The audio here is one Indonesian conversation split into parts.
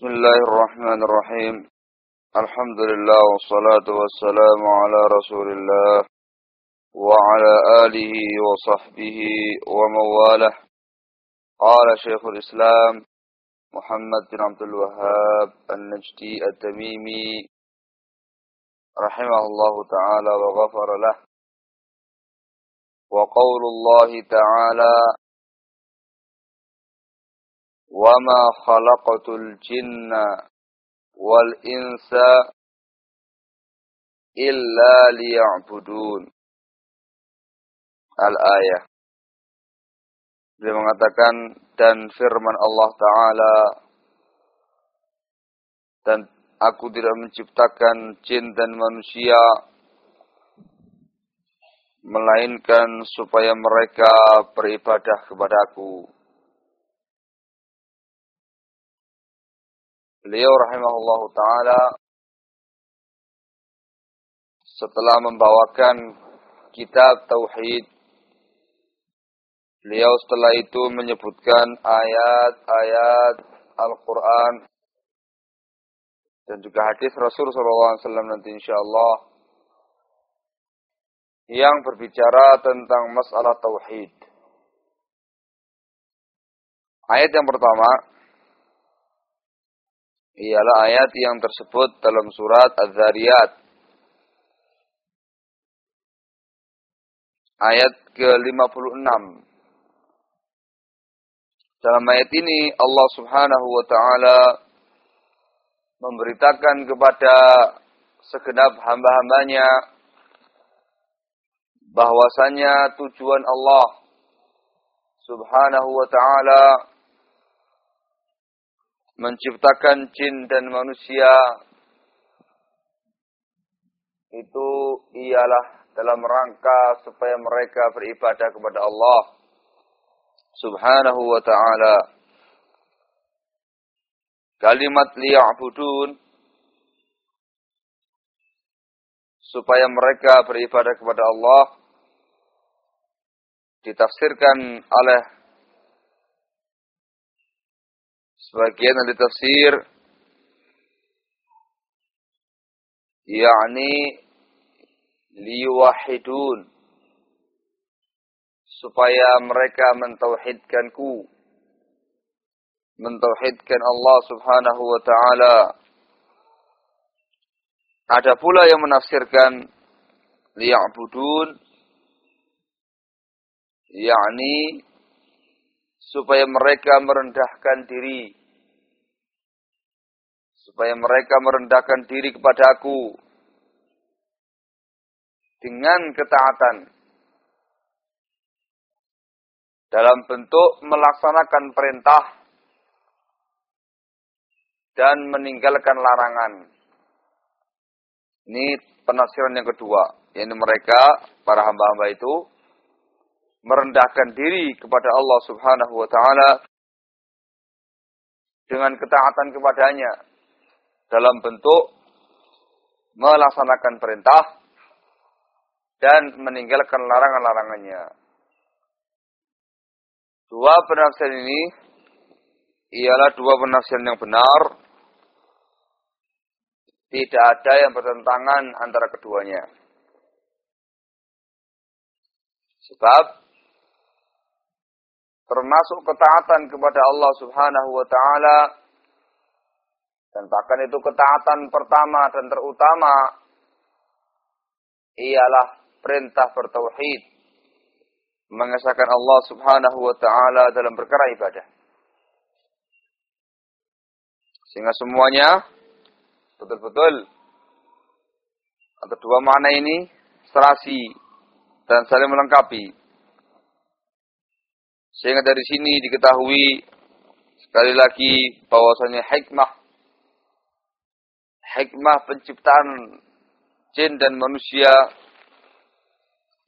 بسم الله الرحمن الرحيم. الحمد لله والصلاة والسلام على رسول الله وعلى آله وصحبه ومواله. قال شيخ الإسلام محمد بن عبد الوهاب النجدي التميمي رحمه الله تعالى وغفر له. وقول الله تعالى وما خلقت الجن والإنس إلا ليعبدون Al-Ayah Dia mengatakan dan firman Allah Ta'ala dan aku tidak menciptakan jin dan manusia melainkan supaya mereka beribadah kepada aku. Beliau rahimahullah taala setelah membawakan kitab tauhid beliau setelah itu menyebutkan ayat-ayat Al-Qur'an dan juga hadis Rasul sallallahu alaihi wasallam nanti insyaallah yang berbicara tentang masalah tauhid. Ayat yang pertama ialah ayat yang tersebut dalam surat Az-Zariyat. Ayat ke-56. Dalam ayat ini Allah Subhanahu wa taala memberitakan kepada segenap hamba-hambanya bahwasanya tujuan Allah Subhanahu wa taala menciptakan jin dan manusia itu ialah dalam rangka supaya mereka beribadah kepada Allah Subhanahu wa taala. Kalimat liya'budun supaya mereka beribadah kepada Allah ditafsirkan oleh Sebagian ahli tafsir yakni liwahidun supaya mereka mentauhidkanku mentauhidkan Allah Subhanahu wa taala. Ada pula yang menafsirkan liya'budun yakni supaya mereka merendahkan diri supaya mereka merendahkan diri kepada aku. Dengan ketaatan. Dalam bentuk melaksanakan perintah. Dan meninggalkan larangan. Ini penafsiran yang kedua, yaitu mereka para hamba-hamba itu. Merendahkan diri kepada Allah Subhanahu wa taala. Dengan ketaatan kepadanya dalam bentuk melaksanakan perintah dan meninggalkan larangan-larangannya. Dua penafsiran ini ialah dua penafsiran yang benar. Tidak ada yang bertentangan antara keduanya. Sebab termasuk ketaatan kepada Allah Subhanahu wa taala dan bahkan itu ketaatan pertama dan terutama ialah perintah bertauhid. Mengesahkan Allah subhanahu wa ta'ala dalam perkara ibadah. Sehingga semuanya betul-betul atau dua makna ini serasi dan saling melengkapi. Sehingga dari sini diketahui sekali lagi bahwasanya hikmah hikmah penciptaan jin dan manusia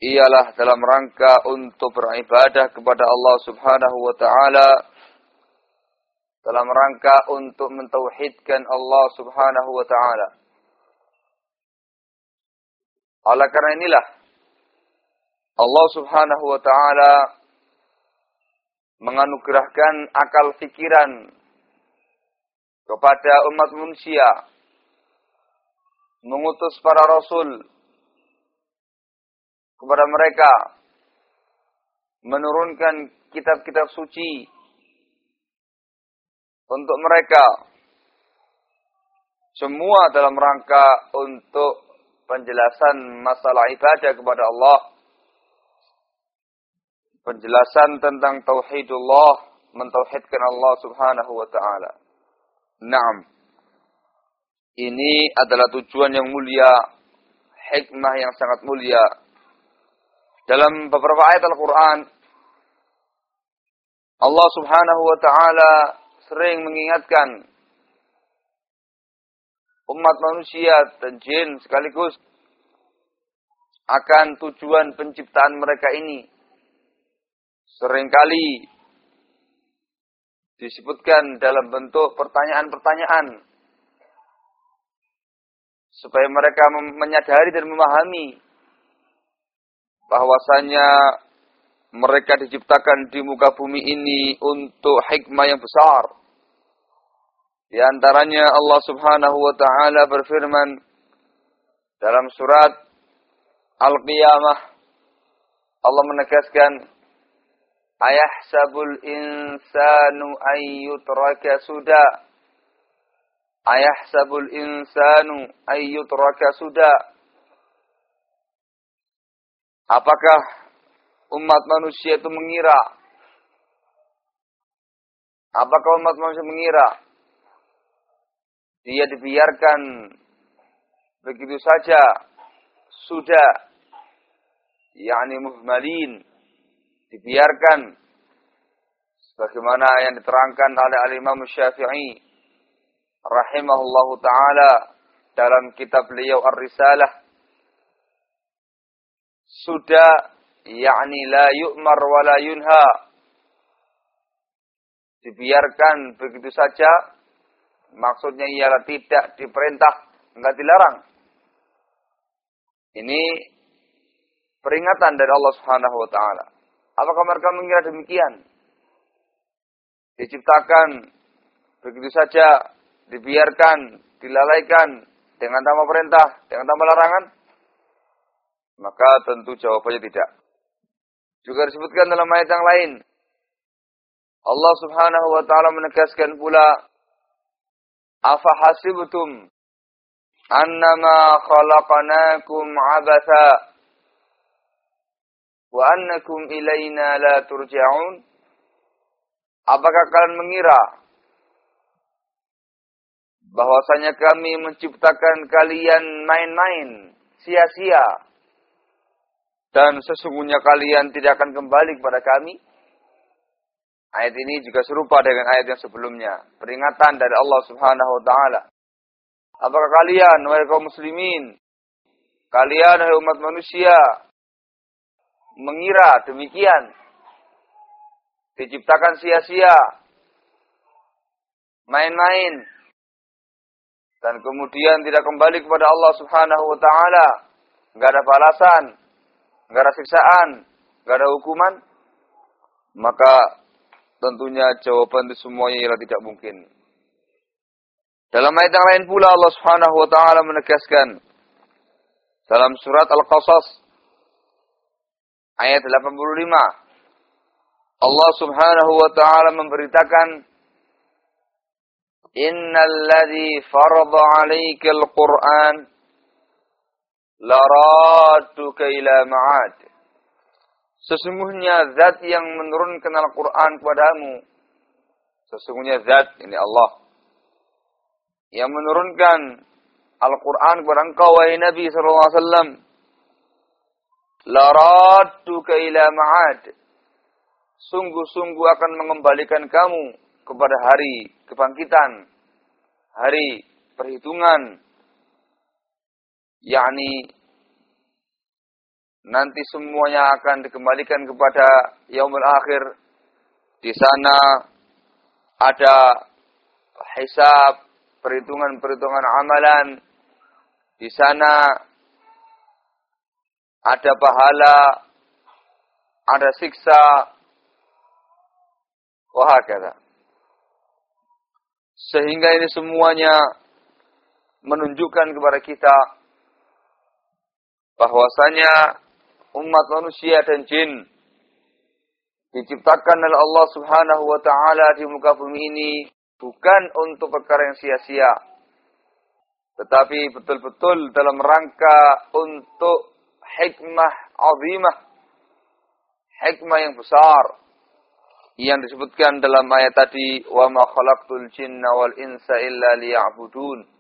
ialah dalam rangka untuk beribadah kepada Allah Subhanahu wa taala dalam rangka untuk mentauhidkan Allah Subhanahu wa taala. Oleh karena inilah Allah Subhanahu wa taala menganugerahkan akal fikiran kepada umat manusia mengutus para rasul kepada mereka menurunkan kitab-kitab suci untuk mereka. Semua dalam rangka untuk penjelasan masalah ibadah kepada Allah. Penjelasan tentang tauhidullah mentauhidkan Allah Subhanahu wa taala. Naam ini adalah tujuan yang mulia hikmah yang sangat mulia dalam beberapa ayat Al-Quran, Allah subhanahu wa ta'ala sering mengingatkan umat manusia dan jin sekaligus akan tujuan penciptaan mereka ini. Seringkali disebutkan dalam bentuk pertanyaan-pertanyaan supaya mereka menyadari dan memahami bahwasanya mereka diciptakan di muka bumi ini untuk hikmah yang besar. Di antaranya Allah Subhanahu wa taala berfirman dalam surat Al-Qiyamah Allah menegaskan Ayahsabul insanu ayyutraka suda Ayahsabul insanu ayyutraka suda Apakah umat manusia itu mengira? Apakah umat manusia mengira? Dia dibiarkan begitu saja sudah yakni muhmalin dibiarkan sebagaimana yang diterangkan oleh al-Imam Syafi'i rahimahullahu taala dalam kitab beliau Ar-Risalah sudah yakni la yu'mar wa la yunha dibiarkan begitu saja maksudnya ialah tidak diperintah enggak dilarang. Ini peringatan dari Allah Subhanahu wa taala. Apakah mereka mengira demikian? Diciptakan begitu saja dibiarkan dilalaikan dengan tanpa perintah dengan tanpa larangan maka tentu jawabannya tidak. Juga disebutkan dalam ayat yang lain. Allah subhanahu wa ta'ala menegaskan pula. Afa hasibtum annama khalaqanakum abatha wa annakum ilaina la turja'un. Apakah kalian mengira bahwasanya kami menciptakan kalian main-main, sia-sia, dan sesungguhnya kalian tidak akan kembali kepada kami. Ayat ini juga serupa dengan ayat yang sebelumnya. Peringatan dari Allah subhanahu wa ta'ala. Apakah kalian, wahai kaum muslimin, kalian, wahai umat manusia, mengira demikian, diciptakan sia-sia, main-main, dan kemudian tidak kembali kepada Allah subhanahu wa ta'ala, nggak ada balasan, nggak ada siksaan, nggak ada hukuman, maka tentunya jawaban itu semuanya ialah tidak mungkin. Dalam ayat yang lain pula Allah Subhanahu wa taala menegaskan dalam surat Al-Qasas ayat 85 Allah Subhanahu wa taala memberitakan Innal ladzi farada 'alaikal Qur'an laradtuka ila ma'ad. Sesungguhnya zat yang menurunkan Al-Quran kepadamu. Sesungguhnya zat, ini Allah. Yang menurunkan Al-Quran kepada engkau, wahai Nabi SAW. Laradtuka ila ma'ad. Sungguh-sungguh akan mengembalikan kamu kepada hari kebangkitan. Hari perhitungan yakni nanti semuanya akan dikembalikan kepada yaumul akhir. Di sana ada hisab, perhitungan-perhitungan amalan. Di sana ada pahala, ada siksa, wahakata. Sehingga ini semuanya menunjukkan kepada kita bahwasanya umat manusia dan jin diciptakan oleh Allah Subhanahu wa taala di muka bumi ini bukan untuk perkara yang sia-sia tetapi betul-betul dalam rangka untuk hikmah azimah hikmah yang besar yang disebutkan dalam ayat tadi wa ma khalaqtul jinna wal insa illa liya'budun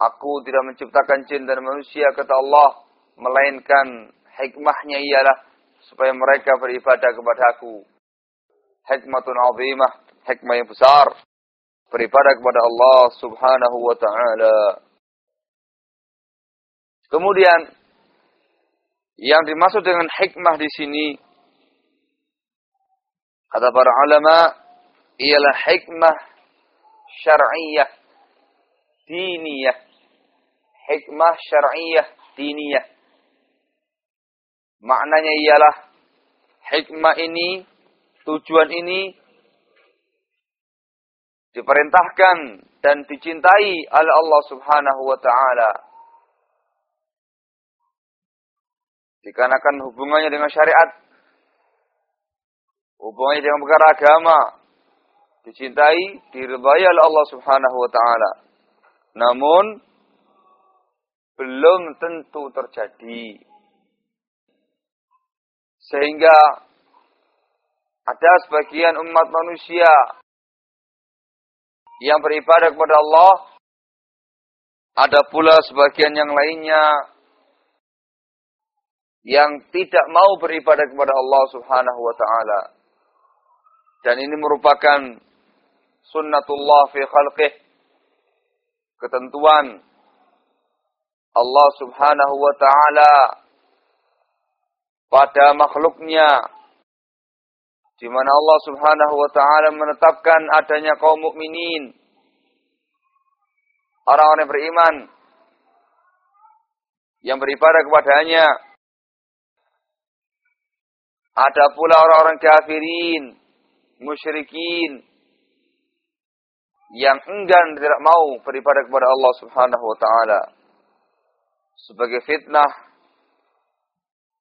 Aku tidak menciptakan jin dan manusia kata Allah melainkan hikmahnya ialah supaya mereka beribadah kepada aku. Hikmatun azimah, hikmah yang besar beribadah kepada Allah Subhanahu wa taala. Kemudian yang dimaksud dengan hikmah di sini kata para ulama ialah hikmah syar'iyyah diniyah. Hikmah syar'iyyah diniyah. Maknanya ialah hikmah ini tujuan ini diperintahkan dan dicintai oleh Allah Subhanahu wa taala. Dikarenakan hubungannya dengan syariat hubungannya dengan perkara agama dicintai, diridhai oleh Allah Subhanahu wa taala. Namun belum tentu terjadi. Sehingga ada sebagian umat manusia yang beribadah kepada Allah, ada pula sebagian yang lainnya yang tidak mau beribadah kepada Allah Subhanahu wa taala. Dan ini merupakan sunnatullah fi khalqih. Ketentuan Allah subhanahu wa ta'ala pada makhluknya. Di mana Allah subhanahu wa ta'ala menetapkan adanya kaum mukminin Orang-orang yang beriman. Yang beribadah kepadanya. Ada pula orang-orang kafirin musyrikin yang enggan tidak mau beribadah kepada Allah Subhanahu wa taala sebagai fitnah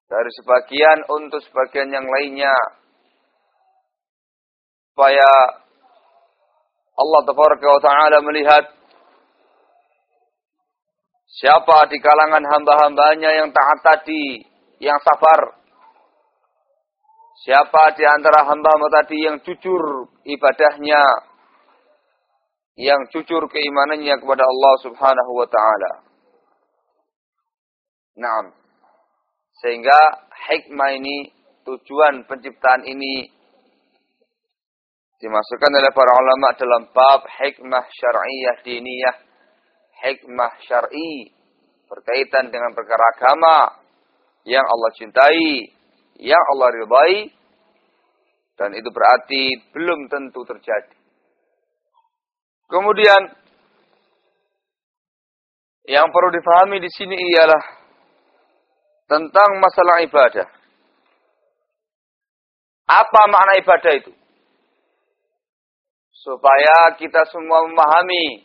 dari sebagian untuk sebagian yang lainnya supaya Allah taala melihat siapa di kalangan hamba-hambanya yang taat tadi yang sabar Siapa di antara hamba-hamba tadi yang jujur ibadahnya, yang jujur keimanannya kepada Allah Subhanahu wa taala. Naam. Sehingga hikmah ini, tujuan penciptaan ini dimasukkan oleh para ulama dalam bab hikmah syar'iyyah diniyah, hikmah syar'i berkaitan dengan perkara agama yang Allah cintai, yang Allah ridai dan itu berarti belum tentu terjadi. Kemudian yang perlu difahami di sini ialah tentang masalah ibadah. Apa makna ibadah itu? Supaya kita semua memahami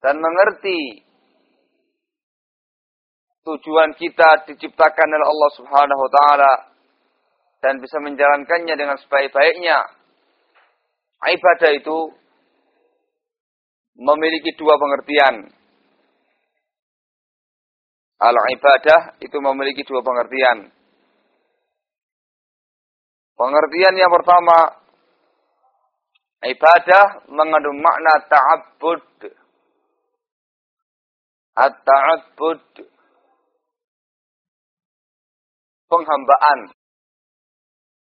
dan mengerti tujuan kita diciptakan oleh Allah Subhanahu wa taala dan bisa menjalankannya dengan sebaik-baiknya. Ibadah itu memiliki dua pengertian. Al-ibadah itu memiliki dua pengertian. Pengertian yang pertama, ibadah mengandung makna ta'abbud. At-ta'abbud. Penghambaan.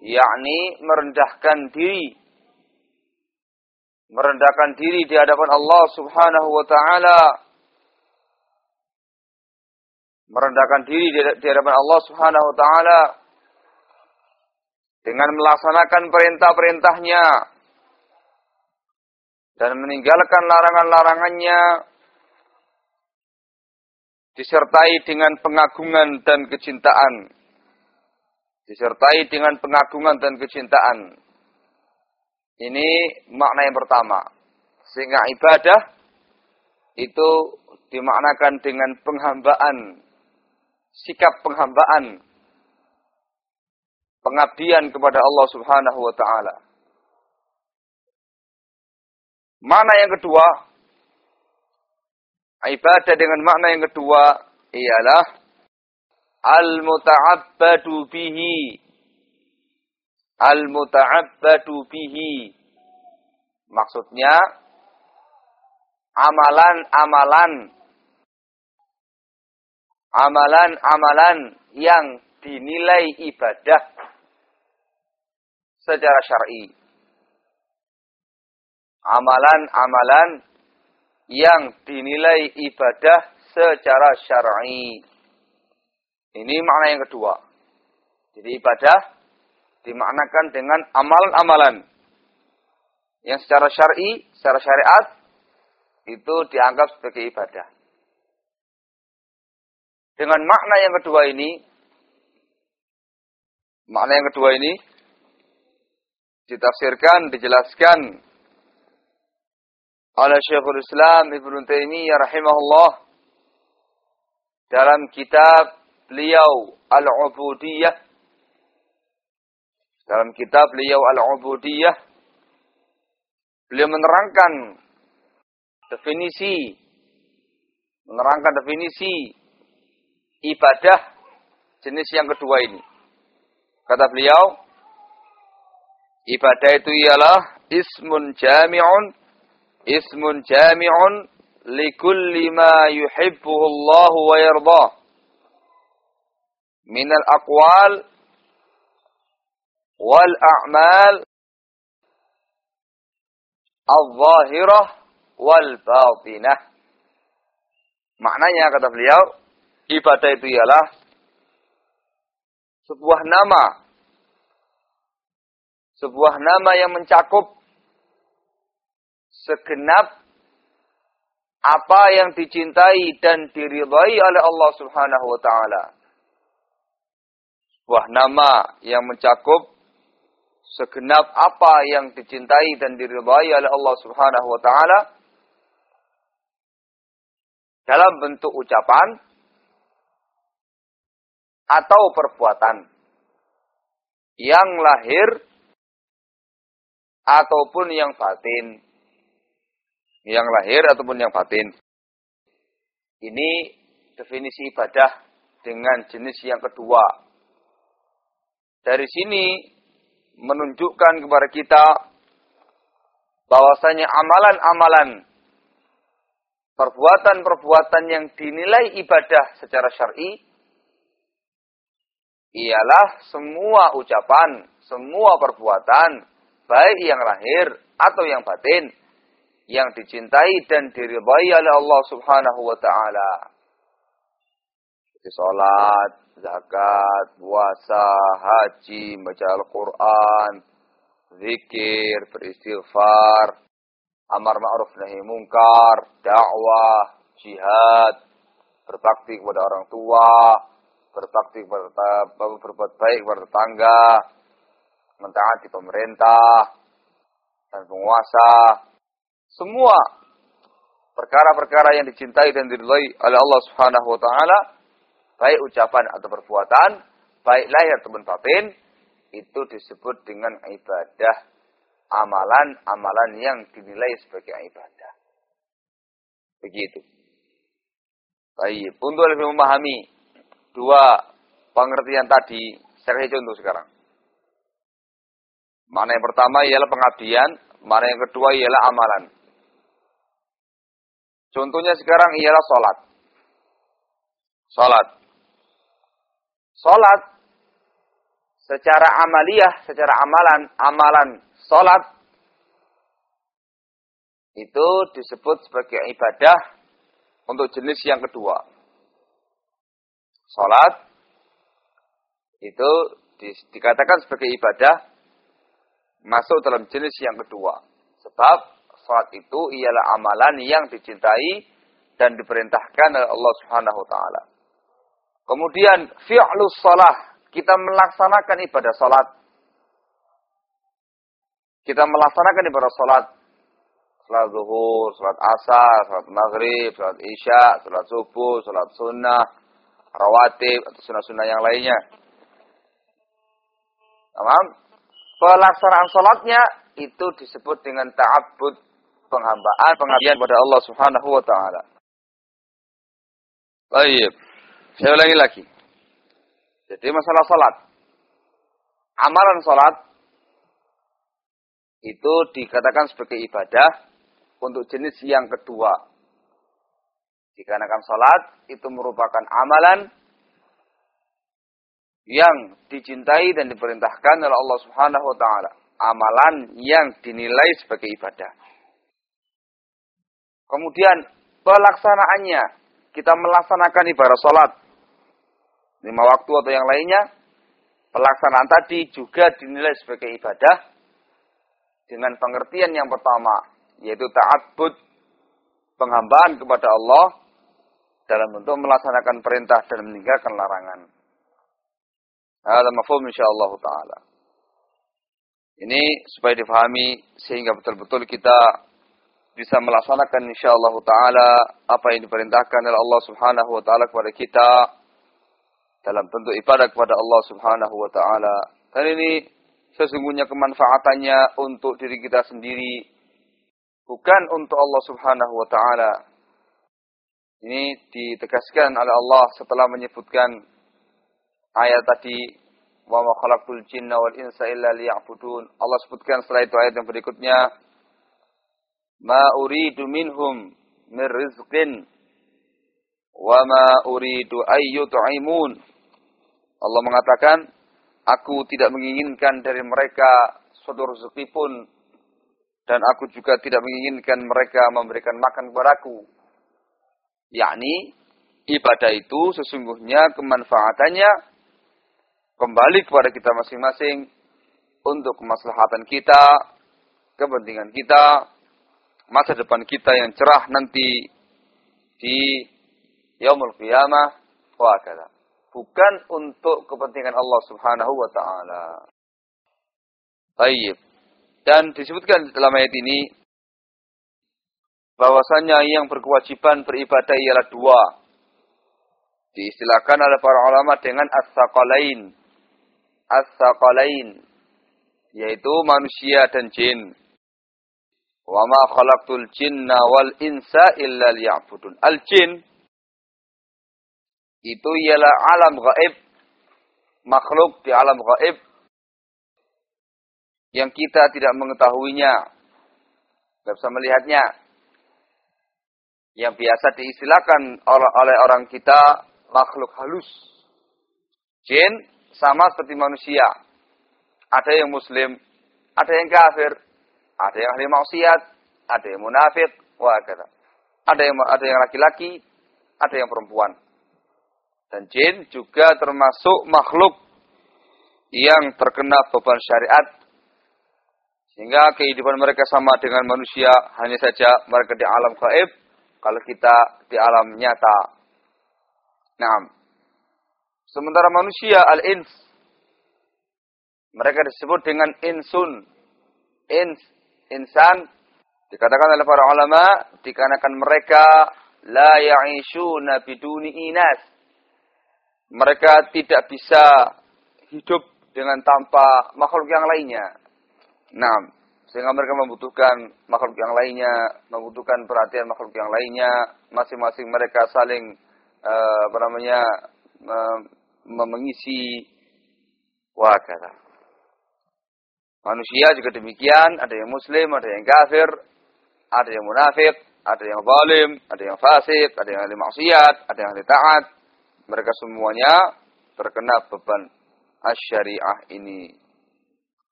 Yakni merendahkan diri. Merendahkan diri di hadapan Allah subhanahu wa ta'ala. Merendahkan diri di hadapan Allah subhanahu wa ta'ala. Dengan melaksanakan perintah-perintahnya. Dan meninggalkan larangan-larangannya disertai dengan pengagungan dan kecintaan disertai dengan pengagungan dan kecintaan. Ini makna yang pertama. Sehingga ibadah itu dimaknakan dengan penghambaan, sikap penghambaan, pengabdian kepada Allah Subhanahu wa taala. Makna yang kedua, ibadah dengan makna yang kedua ialah al-muta'abbadu bihi. Al-muta'abbadu bihi. Maksudnya amalan-amalan amalan-amalan yang dinilai ibadah secara syar'i. Amalan-amalan yang dinilai ibadah secara syar'i. Ini makna yang kedua. Jadi ibadah dimaknakan dengan amalan-amalan yang secara syar'i, secara syariat itu dianggap sebagai ibadah. Dengan makna yang kedua ini, makna yang kedua ini ditafsirkan, dijelaskan oleh Syekhul Islam Ibnu Taimiyah rahimahullah dalam kitab beliau Al-Ubudiyah. Dalam kitab beliau Al-Ubudiyah beliau menerangkan definisi menerangkan definisi ibadah jenis yang kedua ini. Kata beliau ibadah itu ialah ismun jami'un ismun jami'un likulli ma yuhibbuhu Allah wa yardah min al-aqwal wal a'mal al-zahirah wal batinah maknanya kata beliau ibadah itu ialah sebuah nama sebuah nama yang mencakup segenap apa yang dicintai dan diridhai oleh Allah Subhanahu wa taala. Sebuah nama yang mencakup segenap apa yang dicintai dan diridhai oleh Allah Subhanahu wa taala dalam bentuk ucapan atau perbuatan yang lahir ataupun yang batin yang lahir ataupun yang batin. Ini definisi ibadah dengan jenis yang kedua. Dari sini menunjukkan kepada kita bahwasanya amalan-amalan perbuatan-perbuatan yang dinilai ibadah secara syar'i ialah semua ucapan, semua perbuatan baik yang lahir atau yang batin yang dicintai dan diridhai oleh Allah Subhanahu wa taala. Salat, zakat, puasa, haji, baca Al-Qur'an, zikir, beristighfar, amar ma'ruf nahi mungkar, dakwah, jihad, berbakti kepada orang tua, berbakti kepada berbuat baik kepada tetangga, mentaati pemerintah dan penguasa, semua perkara-perkara yang dicintai dan diridhai oleh Allah Subhanahu wa taala, baik ucapan atau perbuatan, baik lahir ataupun batin, itu disebut dengan ibadah amalan-amalan yang dinilai sebagai ibadah. Begitu. Baik, untuk lebih memahami dua pengertian tadi, saya kasih contoh sekarang. Mana yang pertama ialah pengabdian, mana yang kedua ialah amalan. Contohnya sekarang ialah sholat. Sholat. Sholat secara amaliyah, secara amalan, amalan sholat itu disebut sebagai ibadah untuk jenis yang kedua. Sholat itu dikatakan sebagai ibadah masuk dalam jenis yang kedua. Sebab salat itu ialah amalan yang dicintai dan diperintahkan oleh Allah Subhanahu wa taala. Kemudian fi'lus shalah, kita melaksanakan ibadah salat. kita melaksanakan ibadah salat salat zuhur, salat asar, salat maghrib, salat isya, salat subuh, salat sunnah, rawatib atau sunnah-sunnah yang lainnya. Tamam? Pelaksanaan salatnya itu disebut dengan ta'abbud penghambaan, pengabdian kepada Allah Subhanahu wa taala. Baik. Saya ulangi lagi. Jadi masalah salat. Amalan salat itu dikatakan sebagai ibadah untuk jenis yang kedua. Dikarenakan salat itu merupakan amalan yang dicintai dan diperintahkan oleh Allah Subhanahu wa taala. Amalan yang dinilai sebagai ibadah. Kemudian pelaksanaannya kita melaksanakan ibadah salat lima waktu atau yang lainnya pelaksanaan tadi juga dinilai sebagai ibadah dengan pengertian yang pertama yaitu ta'abbud penghambaan kepada Allah dalam bentuk melaksanakan perintah dan meninggalkan larangan. Mafhum insyaallah taala. Ini supaya difahami sehingga betul-betul kita bisa melaksanakan insyaallah taala apa yang diperintahkan oleh Allah Subhanahu wa taala kepada kita dalam bentuk ibadah kepada Allah Subhanahu wa taala. Dan ini sesungguhnya kemanfaatannya untuk diri kita sendiri bukan untuk Allah Subhanahu wa taala. Ini ditegaskan oleh Allah setelah menyebutkan ayat tadi wa ma khalaqtul jinna wal insa illa liya'budun. Allah sebutkan setelah itu ayat yang berikutnya ma uridu minhum min rizqin wa ma uridu ayyut'imun. Allah mengatakan aku tidak menginginkan dari mereka suatu rezeki pun dan aku juga tidak menginginkan mereka memberikan makan kepadaku. Yakni ibadah itu sesungguhnya kemanfaatannya kembali kepada kita masing-masing untuk kemaslahatan kita, kepentingan kita, masa depan kita yang cerah nanti di yaumul qiyamah wa Bukan untuk kepentingan Allah Subhanahu wa taala. Baik. Dan disebutkan dalam ayat ini bahwasanya yang berkewajiban beribadah ialah dua. Diistilahkan oleh para ulama dengan as-saqalain. As-saqalain yaitu manusia dan jin. Wa ma khalaqtul jinna wal insa illa liya'budun. Al-jin itu ialah alam gaib, makhluk di alam gaib yang kita tidak mengetahuinya, tidak bisa melihatnya. Yang biasa diistilahkan oleh, orang kita makhluk halus. Jin sama seperti manusia. Ada yang muslim, ada yang kafir, ada yang ahli maksiat, ada yang munafik, wah kata. Ada yang ada yang laki-laki, ada yang perempuan. Dan jin juga termasuk makhluk yang terkena beban syariat sehingga kehidupan mereka sama dengan manusia, hanya saja mereka di alam gaib, kalau kita di alam nyata. Nah, sementara manusia al-ins, mereka disebut dengan insun. Ins, insan, dikatakan oleh para ulama, dikarenakan mereka la ya'ishuna biduni inas. Mereka tidak bisa hidup dengan tanpa makhluk yang lainnya. Nah, sehingga mereka membutuhkan makhluk yang lainnya, membutuhkan perhatian makhluk yang lainnya, masing-masing mereka saling uh, apa namanya uh, mengisi wakata. Manusia juga demikian, ada yang muslim, ada yang kafir, ada yang munafik, ada yang zalim, ada yang fasik, ada yang ahli maksiat, ada yang ahli taat. Mereka semuanya terkena beban asyariah ini.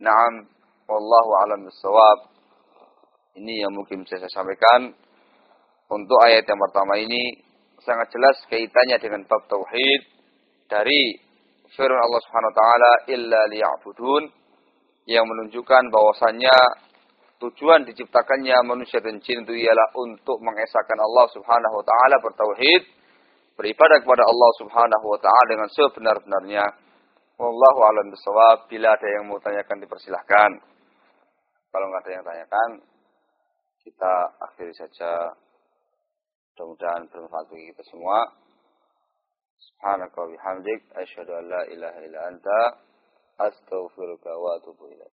Naam Wallahu alam bisawab. Ini yang mungkin bisa saya sampaikan. Untuk ayat yang pertama ini sangat jelas kaitannya dengan bab tauhid dari firman Allah Subhanahu wa taala illa liya'budun yang menunjukkan bahwasannya tujuan diciptakannya manusia dan jin itu ialah untuk mengesahkan Allah Subhanahu wa taala bertauhid, beribadah kepada Allah Subhanahu wa taala dengan sebenar-benarnya. Wallahu a'lam bishawab. Bila ada yang mau tanyakan dipersilahkan. kalau nggak ada yang tanyakan, kita akhiri saja. Mudah-mudahan bermanfaat bagi kita semua. Subhanaka wa bihamdik asyhadu an la ilaha illa anta astaghfiruka wa atubu ilaik.